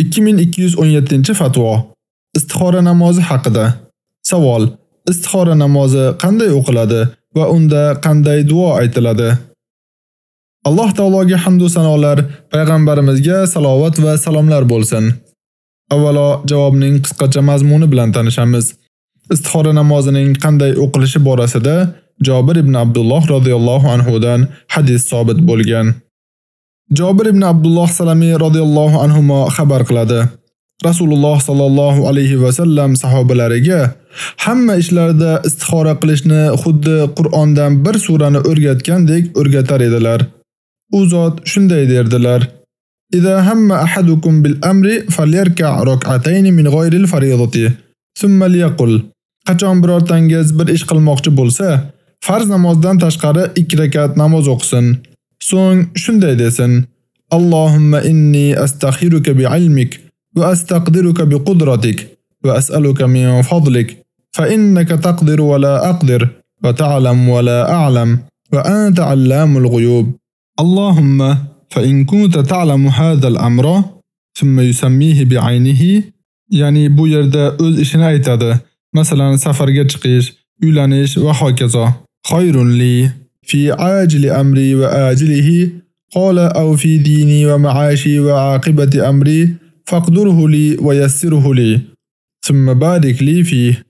2217-fatvo. Istixora namozi haqida. Savol: Istixora namozi qanday o'qiladi va unda qanday duo aytiladi? Alloh taologa hamd va sanolar, payg'ambarimizga salovat va salomlar bo'lsin. Avvalo javobning qisqacha mazmuni bilan tanishamiz. Istixora namozining qanday o'qilishi borasida Jabir ibn Abdulloh radhiyallohu anhu dan hadis sabit bo'lgan. Jobir ibn Abdulloh Salami radhiyallohu anhu xabar qiladi. Rasululloh sallallohu alayhi va sallam sahobalariga hamma ishlarda istixora qilishni xuddi Qur'ondan bir surani o'rgatgandek o'rgatar edilar. U zot shunday derdilar: "Idza hamma ahadukum bil amri falyarka' rak'atayn min ghayril fariidati, thumma liyaqul" Qachon birortangiz bir ish qilmoqchi bo'lsa, farz namozdan tashqari 2 rakat namoz o'qisin. So'ng shunday desin: Allohumma inni astaghiruka bi ilmik va astaqdiruka bi qudratik va as'aluka min fadlik fa innaka taqdiru wa la aqdir va ta'lam wa la a'lam va anta 'allamul ghuyub. Allohumma fa in kunta ta'lamu hadha al-amra thumma yusammihi bi 'aynihi ya'ni bu yerda o'z ishini aytadi. Masalan, safarga chiqish, uylanish va hokazo. Khayrun li في عاجل أمري وآجله قال أو في ديني ومعاشي وعاقبة أمري فاقدره لي ويسره لي. ثم بارك لي فيه.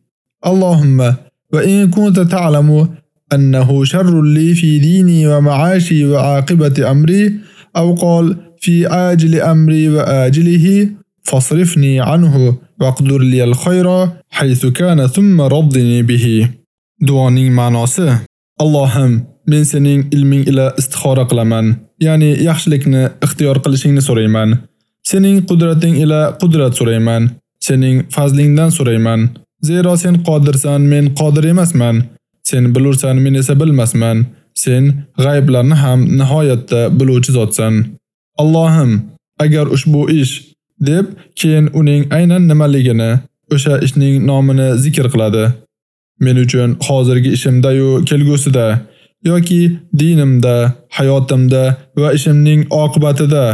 اللهم وإن كنت تعلم أنه شر لي في ديني ومعاشي وعاقبة أمري أو قال في عاجل أمري وآجله فاصرفني عنه واقدر لي الخير حيث كان ثم رضني به. دعاني معناسه اللهم Men sening ilming ila istixora qilaman, ya'ni yaxshilikni ixtiyor qilishingni so'rayman. Sening qudrating ila qudrat so'rayman. Sening fazlingdan so'rayman. Zero sen qodirsan, men qodir emasman. Sen bilursan, men esa bilmasman. Sen g'ayblarni ham nihoyatda biluvchi zotsan. Allohim, agar ushbu ish deb keyin uning aynan nimaligini, o'sha ishning nomini zikr qiladi. Men uchun hozirgi ishimda-yu kelgusida yoki dinimda, hayotimda va ishimning oqibatida,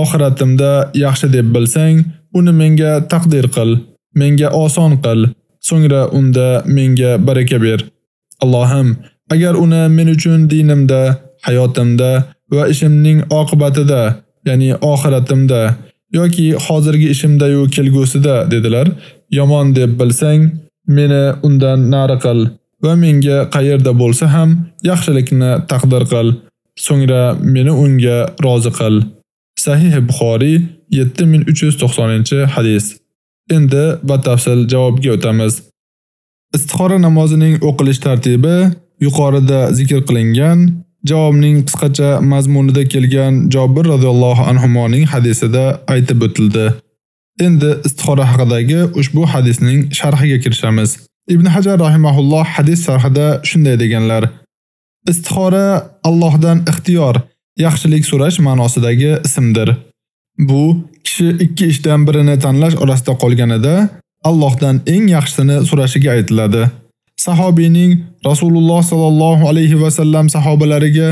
oxiratimda yaxshi deb bilsang, uni menga taqdir qil, menga oson qil, so'ngra unda menga baraka ber. Allohim, agar uni men uchun dinimda, hayotimda va ishimning oqibatida, ya'ni oxiratimda yoki hozirgi ishimda yu kelgusida dedilar, yomon deb bilsang, meni undan nari qil. Va menga qayerda bo'lsa ham yaxshilikni taqdir qil. So'ngra meni unga rozi qil. Sahih Buxoriy 7390-hadis. Endi batafsil javobga o'tamiz. Istixora namozining o'qilish tartibi yuqorida zikr qilingan javobning qisqacha mazmunida kelgan Jabir radhiyallohu anhu ning hadisida aytib o'tildi. Endi istixora haqidagi ushbu hadisning sharhiga kirishamiz. Ibn Hajar rahimahulloh hadis sharhida shunday deganlar: Istixora Allohdan ixtiyor, yaxshilik so'rash ma'nosidagi ismdir. Bu kishi ikki ishdan birini tanlash orasida qolganida Allohdan eng yaxshisini so'rashiga aytiladi. Sahobiyning Rasululloh sallallohu alayhi va sallam sahobalariga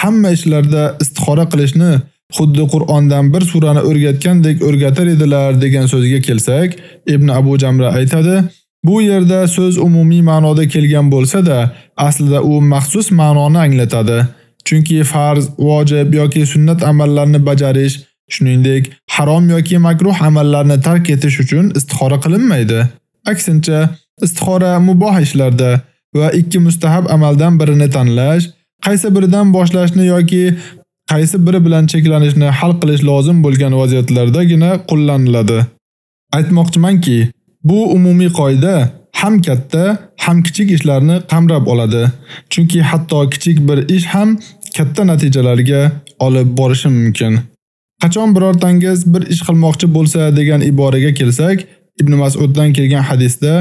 hamma ishlarda istixora qilishni xuddi Qur'ondan bir surani o'rgatgandek o'rgatar edilar degan so'ziga kelsak, Ibn Abu Jamra aytadi: Bu yerda so'z umumiy ma'noda kelgan bo'lsa-da, aslida u maxsus ma'noni anglatadi. Chunki farz, vojib yoki sunnat amallarni bajarish, shuningdek, harom yoki makruh amallarni tark etish uchun istixora qilinmaydi. Aksincha, istixora muboh ishlarda va ikki mustahab amaldan birini tanlash, qaysi biridan boshlashni yoki qaysi biri bilan cheklanishni hal qilish lozim bo'lgan vaziyatlardagina qo'llaniladi. Aytmoqchimanki, Bu umumiy qoida ham katta, ham kichik ishlarni qamrab oladi. Chunki hatto kichik bir ish ham katta natijalarga olib borishi mumkin. Qachon birortangiz bir ish qilmoqchi bo'lsa degan iboraga kelsak, Ibn Mas'uddan kelgan hadisda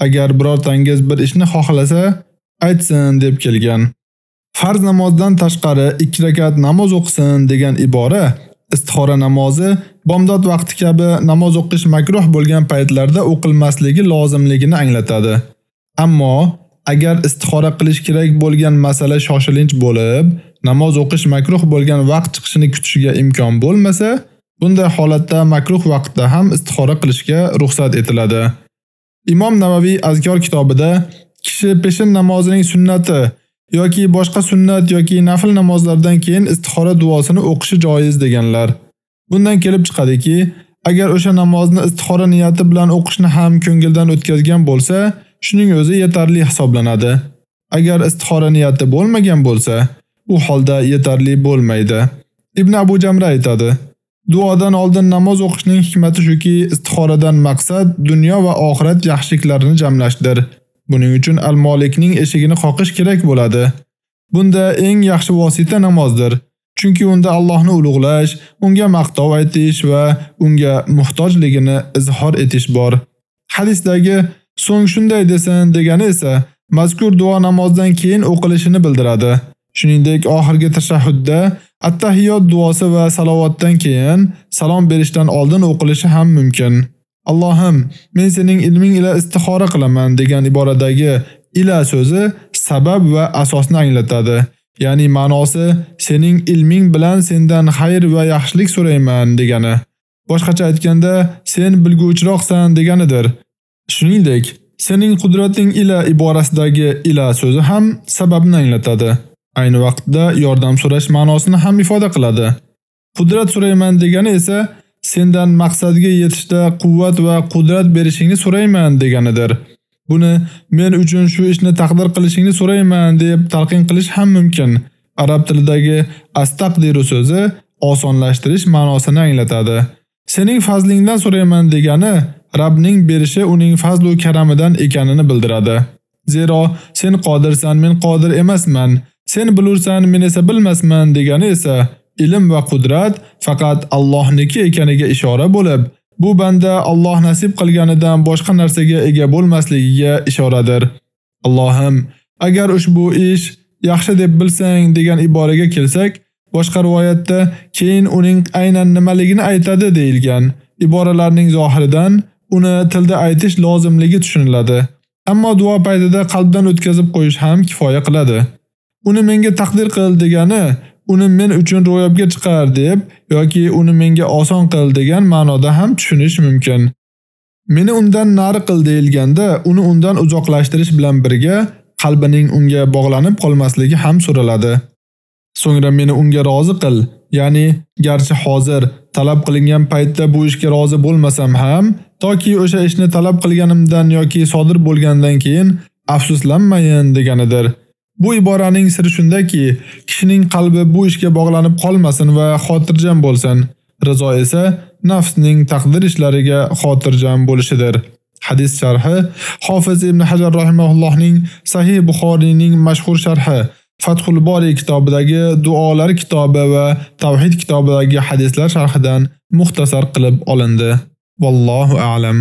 agar birortangiz bir ishni xohlasa, aytsin deb kelgan. Farz namozdan tashqari 2 rakat namoz o'qisin degan ibora istixora namozi bomdod vaqti kabi namoz o'qish makruh bo'lgan paytlarda o'qilmasligi lozimligini anglatadi. Ammo agar istixora qilish kerak bo'lgan masala shoshilinch bo'lib, namoz o'qish makruh bo'lgan vaqt chiqishini kutishiga imkon bo'lmasa, Bunday holatda makruh vaqtda ham istixora qilishga ruxsat etiladi. Imom Navaviy Azkor kitobida kishi peshin namozining sunnati yoki boshqa sunnat yoki nafil namozlardan keyin istixora duosini o'qishi joiz deganlar. Bundan kelib chiqadiki, agar o'sha namozni istixora niyati bilan o'qishni ham ko'ngildan o'tkazgan bo'lsa, shuning o'zi yetarli hisoblanadi. Agar istixora niyati bo'lmagan bo'lsa, u holda yetarli bo'lmaydi. Ibn Abu Jamra aytadi: Duodan oldin namoz o'qishning hikmati shuki, istixoradan maqsad dunyo va oxirat yaxshiliklarini jamlashdir. Buning uchun al-Molikning eshigini qoqish kerak bo'ladi. Bunda eng yaxshi vosita namozdir. Chunki unda Allohni ulug'lash, unga maqtov aytish va unga muhtojligini izhor etish bor. Hadisdagi so'ng shunday desin degani esa mazkur duo namozdan keyin o'qilishini bildiradi. Shuningdek, oxirgi tashahhudda attahiyot duosi va salovatdan keyin salom berishdan oldin o'qilishi ham mumkin. Allohim, men sening ilming ila istixora qilaman degan iboradagi ila so'zi sabab va asosni anglatadi. Ya'ni ma'nosi sening ilming bilan sendan xayr va yaxshilik so'rayman degani. Boshqacha aytganda, sen bilguvchiroqsan deganidir. Shuningdek, sening qudrating ila iborasidagi ila so'zi ham sababni anglatadi. Ayni vaqtda yordam so'rash ma'nosini ham ifoda qiladi. Qudrat so'rayman degani esa sendan maqsadga yetishda quvvat va qudrat berishingni so'rayman deganidir. Buni men uchun shu ishni taqdir qilishingni so'rayman deb talqin qilish ham mumkin. Arab tilidagi astaqdiru so'zi osonlashtirish ma'nosini anglatadi. Sening fazlingdan so'rayman degani Rabbning berishi uning fazl va karamidan ekanini bildiradi. Zero sen qodirsan, men qodir emasman. Sen bilursan, men esa bilmasman degani esa ilm va qudrat faqat Allohniki ekaniga ishora bo'lib, Bu banda Alloh nasib qilganidan boshqa narsaga ega bo'lmasligiga ishoradir. Allohim, agar ushbu ish yaxshi deb bilsang degan iboraga kelsak, boshqa rivoyatda keyin uning aynan nimaligini aytadi deyilgan. Iboralarning zohiridan uni tilda aytish lozimligi tushuniladi. Ammo duo paytida qalbdan o'tkazib qo'yish ham kifoya qiladi. Uni menga taqdir qil degani uni men uchun ro'yobga chiqar deb yoki uni menga oson qil degan ma'noda ham tushunish mumkin. Meni undan nari qil deilganda, uni undan uzoqlashtirish bilan birga qalbining unga bog'lanib qolmasligi ham so'raladi. So'ngra meni unga rozi qil, ya'ni garchi hozir talab qilingan paytda bu ishga rozi bo'lmasam ham, toki o'sha ishni talab qilganimdan yoki sodir bo'lgandan keyin afsuslanmayin deganidir. Bu iboraning siri shundaki, kishining qalbi bu ishga bog'lanib qolmasin va xotirjam bo'lsin. Rizo esa nafsning taqdir ishlariga xotirjam bo'lishidir. Hadis sharhi Hofiz ibn Hajar rahimahullohning Sahih Buxoriyning mashhur sharhi Fathul Bori kitobidagi duolar kitobi va Tavhid kitobidagi hadislar sharhidan muxtasar qilib olindi. Vallohu a'lam.